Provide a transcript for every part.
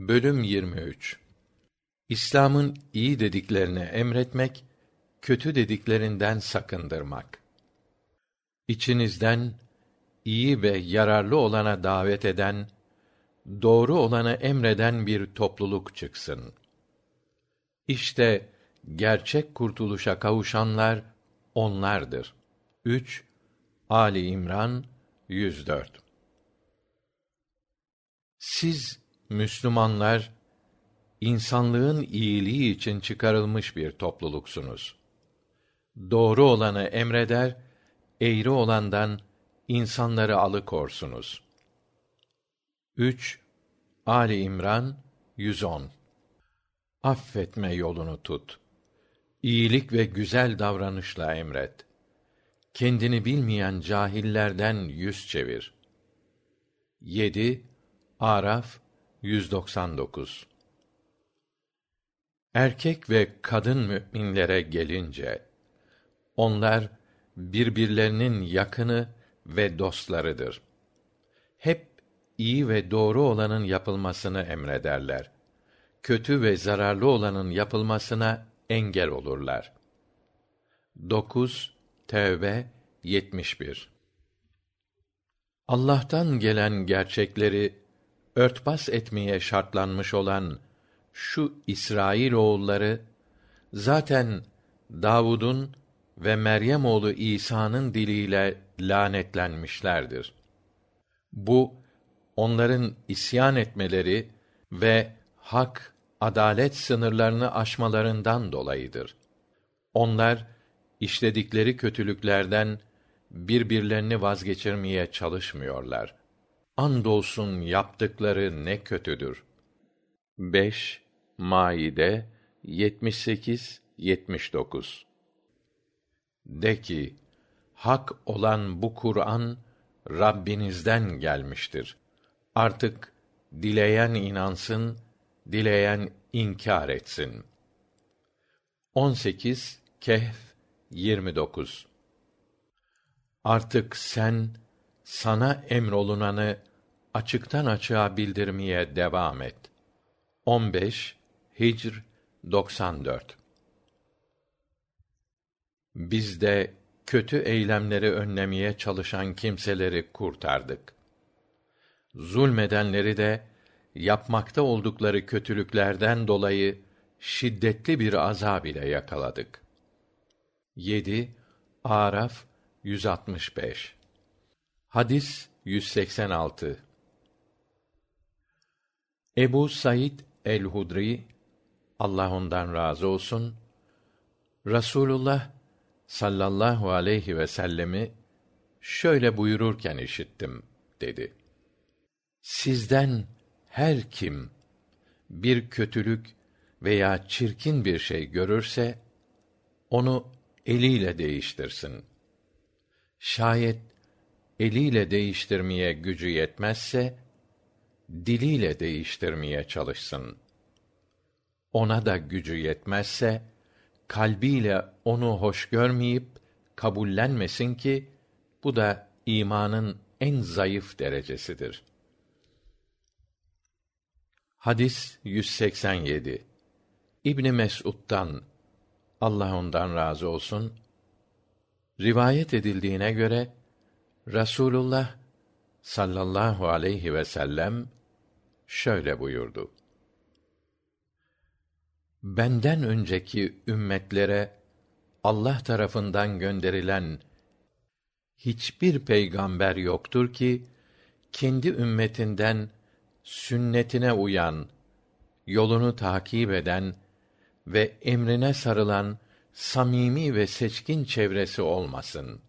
Bölüm 23 İslam'ın iyi dediklerini emretmek, kötü dediklerinden sakındırmak. İçinizden iyi ve yararlı olana davet eden, doğru olanı emreden bir topluluk çıksın. İşte gerçek kurtuluşa kavuşanlar onlardır. 3 Ali İmran 104 Siz Müslümanlar insanlığın iyiliği için çıkarılmış bir topluluksunuz. Doğru olanı emreder, eğri olandan insanları alıkorsunuz. 3 Ali İmran 110 Affetme yolunu tut. İyilik ve güzel davranışla emret. Kendini bilmeyen cahillerden yüz çevir. 7 Araf 199 Erkek ve kadın müminlere gelince onlar birbirlerinin yakını ve dostlarıdır. Hep iyi ve doğru olanın yapılmasını emrederler. Kötü ve zararlı olanın yapılmasına engel olurlar. 9 Tevbe 71 Allah'tan gelen gerçekleri örtbas etmeye şartlanmış olan şu İsrail oğulları zaten Davud'un ve Meryem oğlu İsa'nın diliyle lanetlenmişlerdir. Bu onların isyan etmeleri ve hak, adalet sınırlarını aşmalarından dolayıdır. Onlar işledikleri kötülüklerden birbirlerini vazgeçirmeye çalışmıyorlar. Andolsun yaptıkları ne kötüdür. 5 Maide 78 79 De ki, hak olan bu Kur'an Rabbinizden gelmiştir. Artık dileyen inansın, dileyen inkar etsin. 18 Kehf 29 Artık sen sana emrolunanı açıktan açığa bildirmeye devam et. 15 Hicr 94 Biz de kötü eylemleri önlemeye çalışan kimseleri kurtardık. Zulmedenleri de yapmakta oldukları kötülüklerden dolayı şiddetli bir azab ile yakaladık. 7 Araf 165 Hadis 186 Ebu Said el-Hudri Allah ondan razı olsun Rasulullah sallallahu aleyhi ve sellemi şöyle buyururken işittim dedi. Sizden her kim bir kötülük veya çirkin bir şey görürse onu eliyle değiştirsin. Şayet eliyle değiştirmeye gücü yetmezse diliyle değiştirmeye çalışsın. Ona da gücü yetmezse kalbiyle onu hoş görmeyip kabullenmesin ki bu da imanın en zayıf derecesidir. Hadis 187 İbn Mes'ud'dan Allah ondan razı olsun rivayet edildiğine göre Rasulullah sallallahu aleyhi ve sellem şöyle buyurdu. Benden önceki ümmetlere Allah tarafından gönderilen hiçbir peygamber yoktur ki kendi ümmetinden sünnetine uyan, yolunu takip eden ve emrine sarılan samimi ve seçkin çevresi olmasın.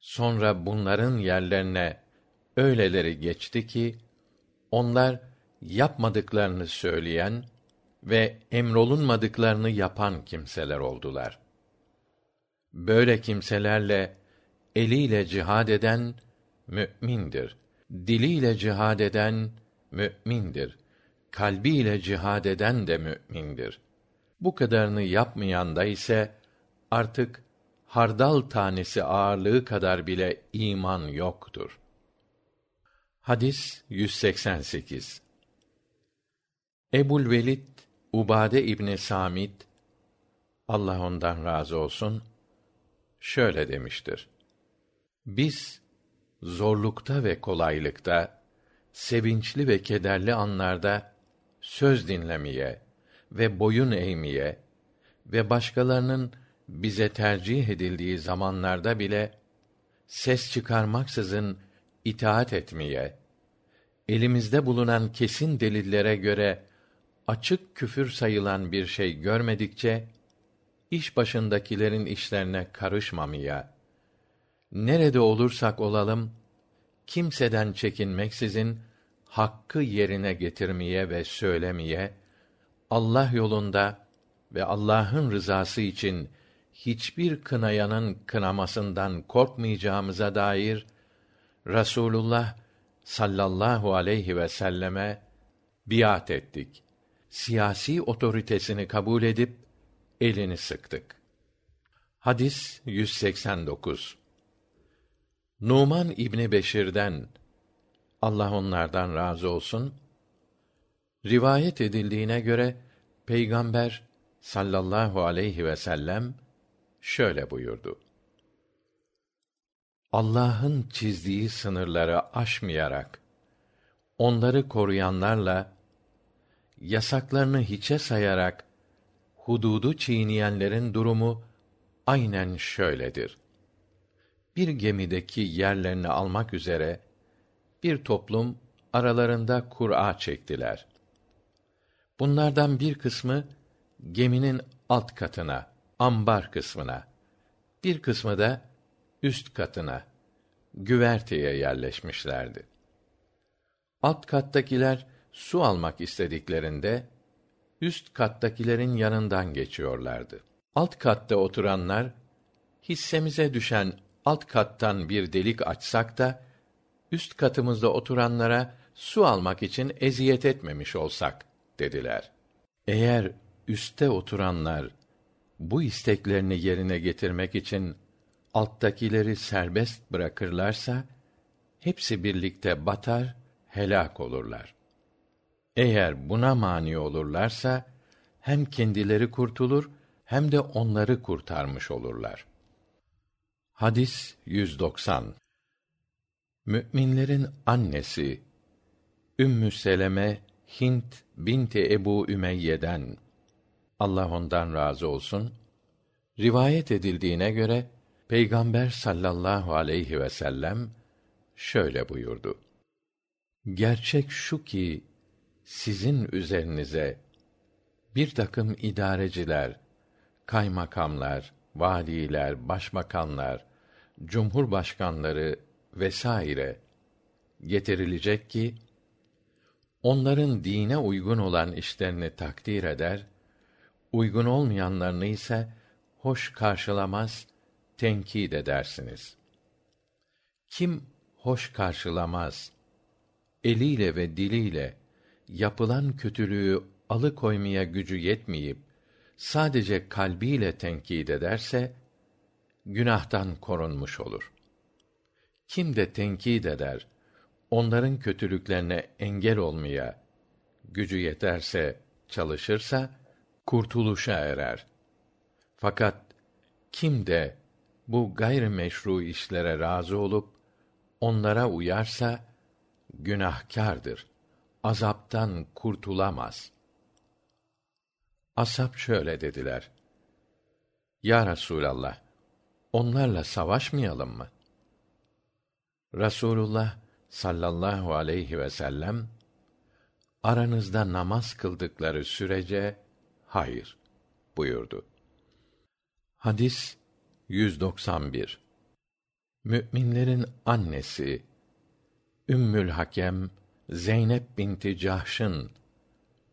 Sonra bunların yerlerine öyleleri geçti ki onlar yapmadıklarını söyleyen ve emrolunmadıklarını yapan kimseler oldular. Böyle kimselerle eliyle cihad eden mü'mindir. Diliyle cihad eden mü'mindir. Kalbiyle cihad eden de mü'mindir. Bu kadarını yapmayan da ise artık hardal tanesi ağırlığı kadar bile iman yoktur. Hadis 188 Ebul Velid Ubade İbni Samit Allah ondan razı olsun şöyle demiştir. Biz zorlukta ve kolaylıkta, sevinçli ve kederli anlarda söz dinlemeye ve boyun eğmeye ve başkalarının bize tercih edildiği zamanlarda bile ses çıkarmaksızın itaat etmeye, elimizde bulunan kesin delillere göre açık küfür sayılan bir şey görmedikçe iş başındakilerin işlerine karışmamaya, nerede olursak olalım kimseden çekinmeksizin hakkı yerine getirmeye ve söylemeye, Allah yolunda ve Allah'ın rızası için hiçbir kınayanın kınamasından korkmayacağımıza dair Rasulullah sallallahu aleyhi ve selleme biat ettik. Siyasi otoritesini kabul edip elini sıktık. Hadis 189. Numan İbni Beşir'den Allah onlardan razı olsun rivayet edildiğine göre peygamber sallallahu aleyhi ve sellem şöyle buyurdu. Allah'ın çizdiği sınırları aşmayarak onları koruyanlarla yasaklarını hiçe sayarak hududu çiğneyenlerin durumu aynen şöyledir. Bir gemideki yerlerini almak üzere bir toplum aralarında kur'a çektiler. Bunlardan bir kısmı geminin alt katına, ambar kısmına, bir kısmı da üst katına, güverteye yerleşmişlerdi. Alt kattakiler su almak istediklerinde üst kattakilerin yanından geçiyorlardı. Alt katta oturanlar hissemize düşen alt kattan bir delik açsak da üst katımızda oturanlara su almak için eziyet etmemiş olsak dediler. Eğer üste oturanlar bu isteklerini yerine getirmek için alttakileri serbest bırakırlarsa hepsi birlikte batar, helak olurlar. Eğer buna mani olurlarsa hem kendileri kurtulur hem de onları kurtarmış olurlar. Hadis 190 Mü'minlerin annesi Ümmü Seleme Hint binti Ebu Ümeyye'den Allah ondan razı olsun rivayet edildiğine göre Peygamber sallallahu aleyhi ve sellem şöyle buyurdu. Gerçek şu ki sizin üzerinize bir takım idareciler, kaymakamlar, valiler, başbakanlar, cumhurbaşkanları vesaire getirilecek ki onların dine uygun olan işlerini takdir eder, uygun olmayanlarını ise hoş karşılamaz, tenkit edersiniz. Kim hoş karşılamaz, eliyle ve diliyle yapılan kötülüğü alıkoymaya gücü yetmeyip sadece kalbiyle tenkit ederse günahtan korunmuş olur. Kim de tenkit eder, onların kötülüklerine engel olmaya gücü yeterse, çalışırsa kurtuluşa erer. Fakat kim de bu gayrimeşru işlere razı olup onlara uyarsa günahkârdır azaptan kurtulamaz. Ashab şöyle dediler. Ya Resûlallah, onlarla savaşmayalım mı? Rasulullah sallallahu aleyhi ve sellem aranızda namaz kıldıkları sürece hayır buyurdu. Hadis 191 Müminlerin annesi Ümmül Hakem Zeynep binti Cahş'ın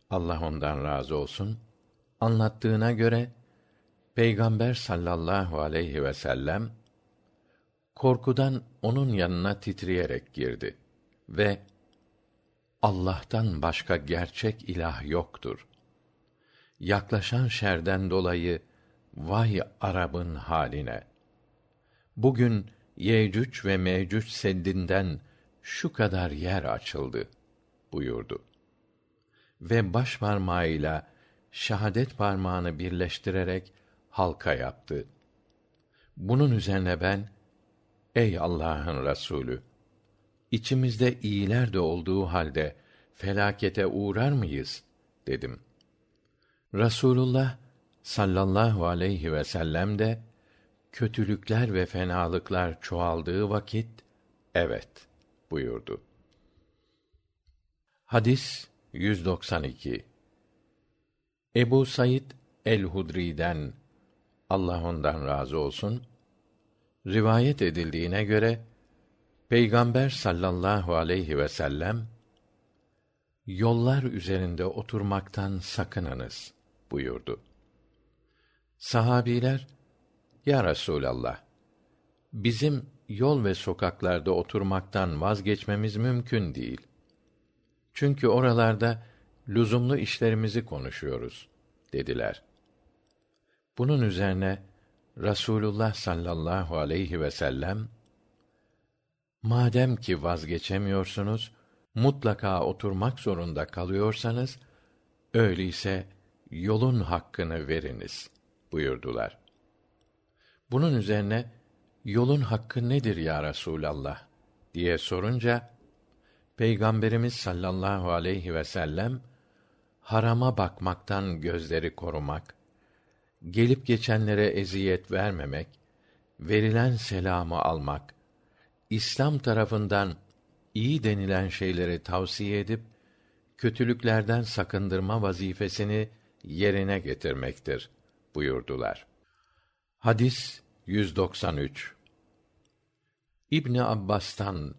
Allah ondan razı olsun anlattığına göre Peygamber sallallahu aleyhi ve sellem korkudan onun yanına titreyerek girdi ve Allah'tan başka gerçek ilah yoktur. Yaklaşan şerden dolayı vay Arap'ın haline. Bugün Yecüc ve Mecüc seddinden şu kadar yer açıldı buyurdu. ve baş parmağıyla şahadet parmağını birleştirerek halka yaptı. Bunun üzerine ben, ey Allah'ın Resulü, içimizde iyiler de olduğu halde felakete uğrar mıyız? dedim. Rasulullah sallallahu aleyhi ve sellem de kötülükler ve fenalıklar çoğaldığı vakit evet buyurdu. Hadis 192 Ebu Said el-Hudri'den Allah ondan razı olsun rivayet edildiğine göre Peygamber sallallahu aleyhi ve sellem yollar üzerinde oturmaktan sakınınız buyurdu. Sahabiler Ya Resulallah bizim yol ve sokaklarda oturmaktan vazgeçmemiz mümkün değil. Çünkü oralarda lüzumlu işlerimizi konuşuyoruz dediler. Bunun üzerine Rasulullah sallallahu aleyhi ve sellem madem ki vazgeçemiyorsunuz mutlaka oturmak zorunda kalıyorsanız öyleyse yolun hakkını veriniz buyurdular. Bunun üzerine yolun hakkı nedir ya Resulallah diye sorunca Peygamberimiz sallallahu aleyhi ve sellem harama bakmaktan gözleri korumak, gelip geçenlere eziyet vermemek, verilen selamı almak, İslam tarafından iyi denilen şeyleri tavsiye edip kötülüklerden sakındırma vazifesini yerine getirmektir buyurdular. Hadis 193 İbni Abbas'tan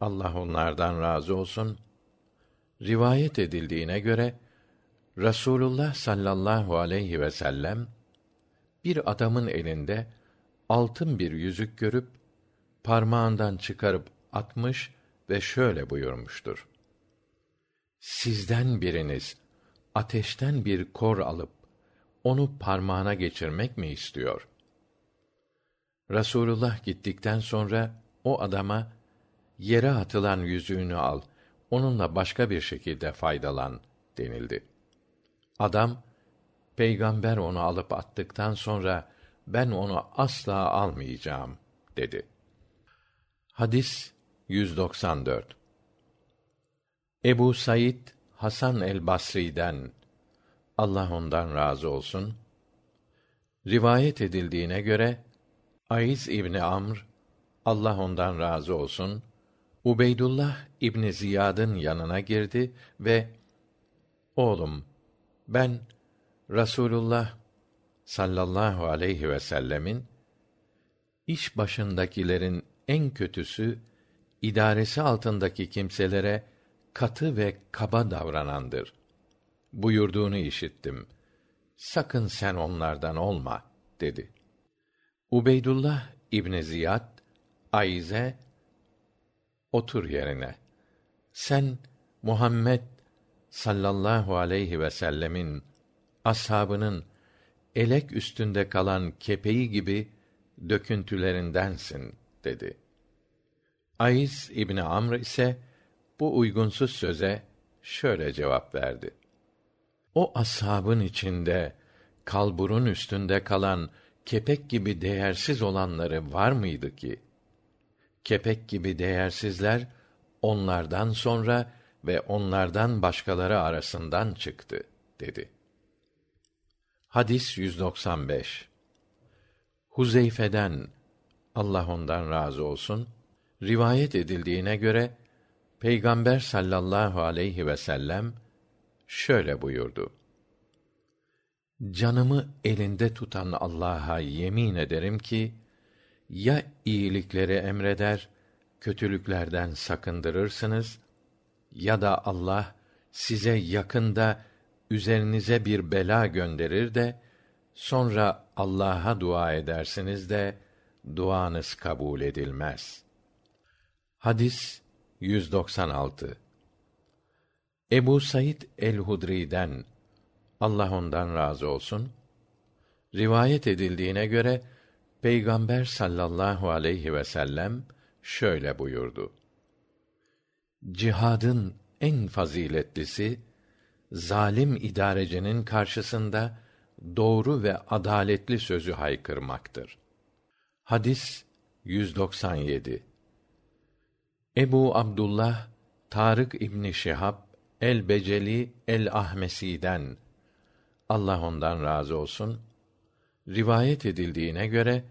Allah onlardan razı olsun rivayet edildiğine göre Rasulullah sallallahu aleyhi ve sellem bir adamın elinde altın bir yüzük görüp parmağından çıkarıp atmış ve şöyle buyurmuştur. Sizden biriniz ateşten bir kor alıp onu parmağına geçirmek mi istiyor? Rasulullah gittikten sonra o adama yere atılan yüzüğünü al, onunla başka bir şekilde faydalan denildi. Adam, peygamber onu alıp attıktan sonra ben onu asla almayacağım dedi. Hadis 194 Ebu Said Hasan el Basri'den Allah ondan razı olsun. Rivayet edildiğine göre Ayz İbni Amr Allah ondan razı olsun Ubeydullah İbni Ziyad'ın yanına girdi ve oğlum ben Rasulullah sallallahu aleyhi ve sellemin iş başındakilerin en kötüsü idaresi altındaki kimselere katı ve kaba davranandır buyurduğunu işittim. Sakın sen onlardan olma dedi. Ubeydullah İbni Ziyad Ayze otur yerine. Sen Muhammed sallallahu aleyhi ve sellemin ashabının elek üstünde kalan kepeği gibi döküntülerindensin dedi. Ayz İbni Amr ise bu uygunsuz söze şöyle cevap verdi. O ashabın içinde kalburun üstünde kalan kepek gibi değersiz olanları var mıydı ki? Kepek gibi değersizler onlardan sonra ve onlardan başkaları arasından çıktı dedi. Hadis 195 Huzeyfe'den Allah ondan razı olsun rivayet edildiğine göre Peygamber sallallahu aleyhi ve sellem şöyle buyurdu. Canımı elinde tutan Allah'a yemin ederim ki ya iyilikleri emreder, kötülüklerden sakındırırsınız ya da Allah size yakında üzerinize bir bela gönderir de sonra Allah'a dua edersiniz de duanız kabul edilmez. Hadis 196 Ebu Said el-Hudri'den Allah ondan razı olsun rivayet edildiğine göre Peygamber sallallahu aleyhi ve sellem şöyle buyurdu. Cihadın en faziletlisi zalim idarecinin karşısında doğru ve adaletli sözü haykırmaktır. Hadis 197 Ebu Abdullah Tarık İbni Şihab el-Beceli el-Ahmesi'den Allah ondan razı olsun. Rivayet edildiğine göre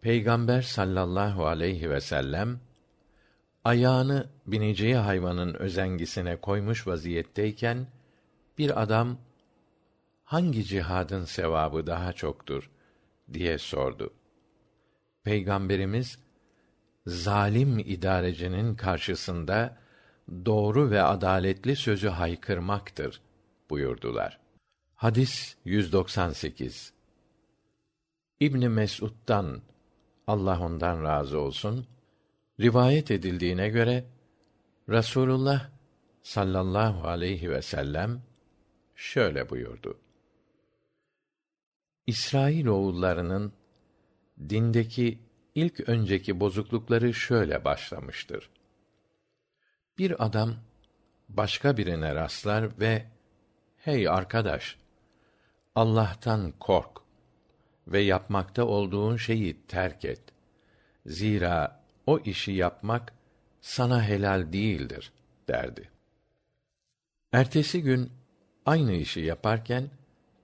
Peygamber sallallahu aleyhi ve sellem ayağını bineceği hayvanın özengisine koymuş vaziyetteyken bir adam hangi cihadın sevabı daha çoktur? diye sordu. Peygamberimiz zalim idarecinin karşısında doğru ve adaletli sözü haykırmaktır buyurdular. Hadis 198. İbn Mes'ud'dan Allah ondan razı olsun rivayet edildiğine göre Rasulullah sallallahu aleyhi ve sellem şöyle buyurdu. İsrail oğullarının dindeki ilk önceki bozuklukları şöyle başlamıştır. Bir adam başka birine rastlar ve hey arkadaş Allah'tan kork ve yapmakta olduğun şeyi terk et. Zira o işi yapmak sana helal değildir derdi. Ertesi gün aynı işi yaparken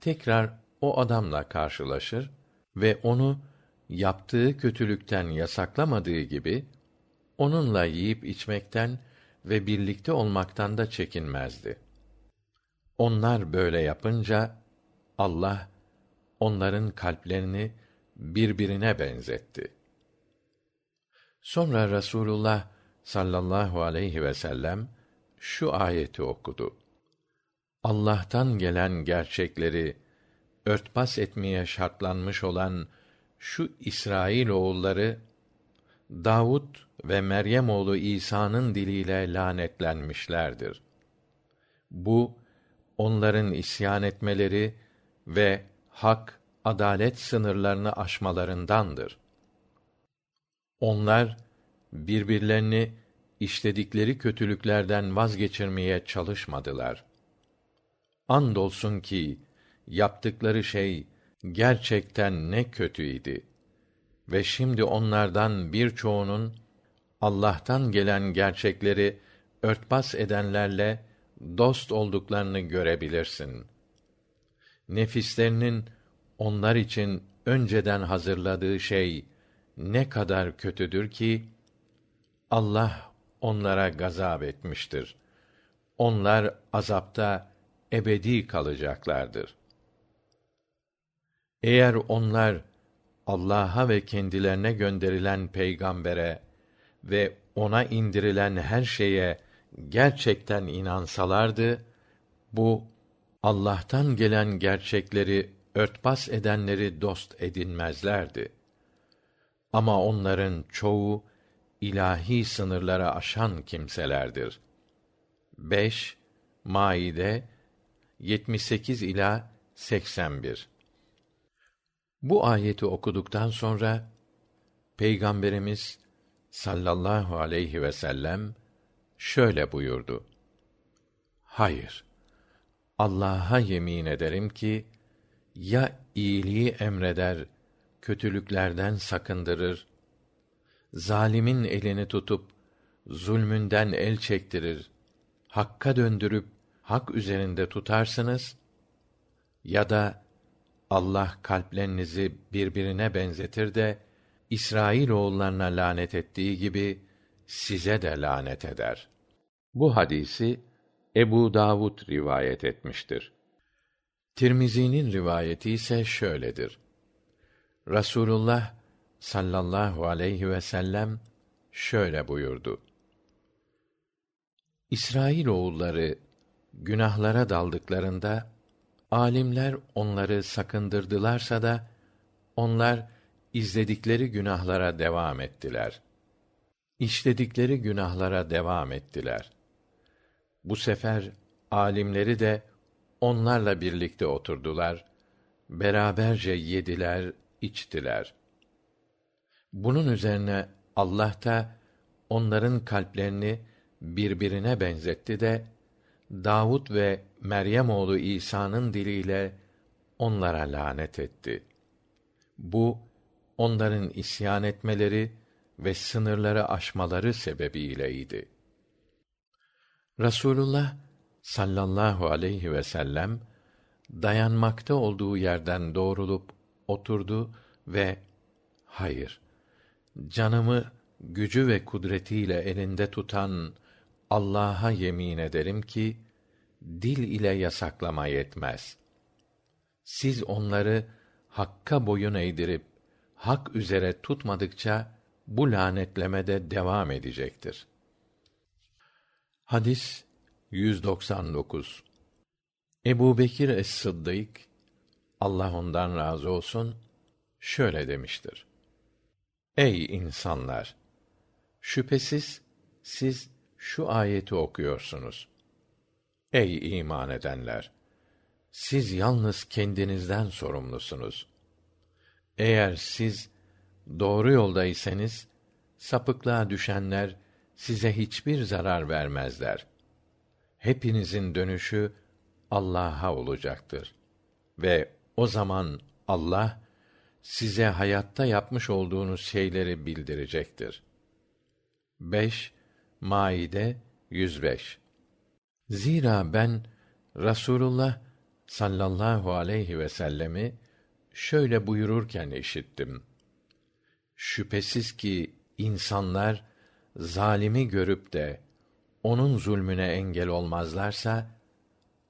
tekrar o adamla karşılaşır ve onu yaptığı kötülükten yasaklamadığı gibi onunla yiyip içmekten ve birlikte olmaktan da çekinmezdi. Onlar böyle yapınca Allah onların kalplerini birbirine benzetti. Sonra Rasulullah sallallahu aleyhi ve sellem şu ayeti okudu. Allah'tan gelen gerçekleri örtbas etmeye şartlanmış olan şu İsrail oğulları Davud ve Meryem oğlu İsa'nın diliyle lanetlenmişlerdir. Bu onların isyan etmeleri ve hak, adalet sınırlarını aşmalarındandır. Onlar birbirlerini işledikleri kötülüklerden vazgeçirmeye çalışmadılar. Andolsun ki yaptıkları şey gerçekten ne kötüydi ve şimdi onlardan birçoğunun Allah'tan gelen gerçekleri örtbas edenlerle dost olduklarını görebilirsin. Nefislerinin onlar için önceden hazırladığı şey ne kadar kötüdür ki Allah onlara gazap etmiştir. Onlar azapta ebedi kalacaklardır. Eğer onlar Allah'a ve kendilerine gönderilen peygambere ve ona indirilen her şeye gerçekten inansalardı, bu Allah'tan gelen gerçekleri örtbas edenleri dost edinmezlerdi. Ama onların çoğu ilahi sınırlara aşan kimselerdir. 5 Maide 78 ila 81 Bu ayeti okuduktan sonra Peygamberimiz sallallahu aleyhi ve sellem şöyle buyurdu. Hayır. Allah'a yemin ederim ki ya iyiliği emreder, kötülüklerden sakındırır, zalimin elini tutup zulmünden el çektirir, hakka döndürüp hak üzerinde tutarsınız ya da Allah kalplerinizi birbirine benzetir de İsrail oğullarına lanet ettiği gibi size de lanet eder. Bu hadisi Ebu Davud rivayet etmiştir. Tirmizi'nin rivayeti ise şöyledir. Rasulullah sallallahu aleyhi ve sellem şöyle buyurdu. İsrail oğulları günahlara daldıklarında alimler onları sakındırdılarsa da onlar izledikleri günahlara devam ettiler. İşledikleri günahlara devam ettiler. Bu sefer alimleri de onlarla birlikte oturdular. Beraberce yediler, içtiler. Bunun üzerine Allah da onların kalplerini birbirine benzetti de Davud ve Meryem oğlu İsa'nın diliyle onlara lanet etti. Bu onların isyan etmeleri ve sınırları aşmaları sebebiyleydi. Rasulullah sallallahu aleyhi ve sellem dayanmakta olduğu yerden doğrulup oturdu ve hayır canımı gücü ve kudretiyle elinde tutan Allah'a yemin ederim ki dil ile yasaklama yetmez. Siz onları hakka boyun eğdirip hak üzere tutmadıkça bu lanetleme de devam edecektir. Hadis 199 Ebu Bekir es-Sıddık, Allah ondan razı olsun, şöyle demiştir. Ey insanlar! Şüphesiz siz şu ayeti okuyorsunuz. Ey iman edenler! Siz yalnız kendinizden sorumlusunuz. Eğer siz doğru yoldaysanız, sapıklığa düşenler size hiçbir zarar vermezler. Hepinizin dönüşü Allah'a olacaktır. Ve o zaman Allah size hayatta yapmış olduğunuz şeyleri bildirecektir. 5 Maide 105 Zira ben Rasulullah sallallahu aleyhi ve sellemi şöyle buyururken işittim. Şüphesiz ki insanlar zalimi görüp de onun zulmüne engel olmazlarsa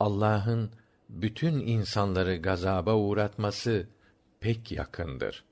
Allah'ın bütün insanları gazaba uğratması pek yakındır.